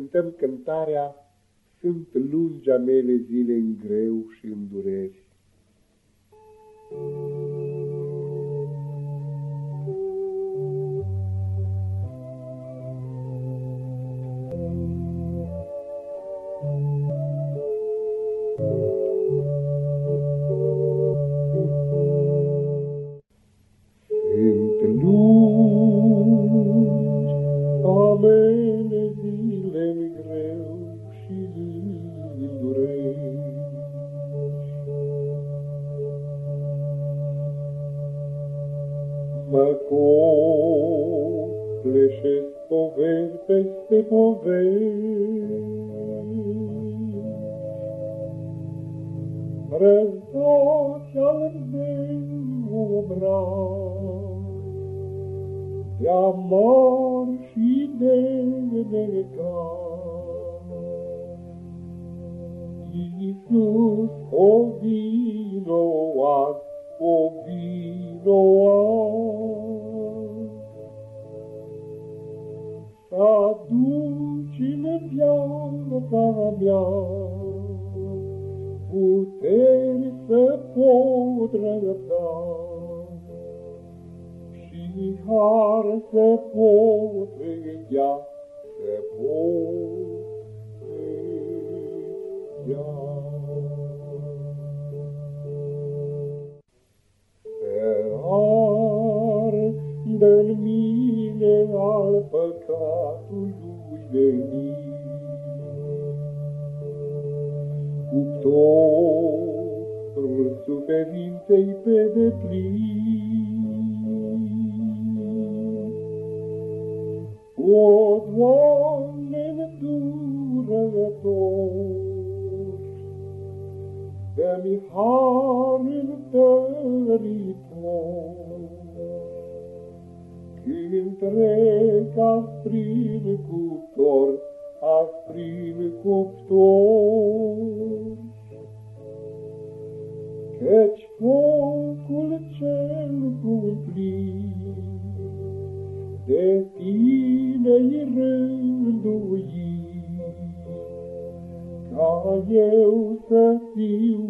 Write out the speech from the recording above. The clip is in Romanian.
cântăm cântarea Sunt lungea mele zile în greu și în dureri. Mă copleșesc poveri peste poveri, Războți al meu obraz, de amor și de negat. Iisus, o vino azi, să aduci în viața mea puteri să pot răbda și har să pot veghea, să pot veghea. Să al păcatului venit, cuptorul suferinței pe deplin. O, Doamne, îndurător, dă-mi har întăritor, când trec asprin cuptor, asprin cuptor. Căci focul cel cumplit de tine-i rânduit, ca eu să fiu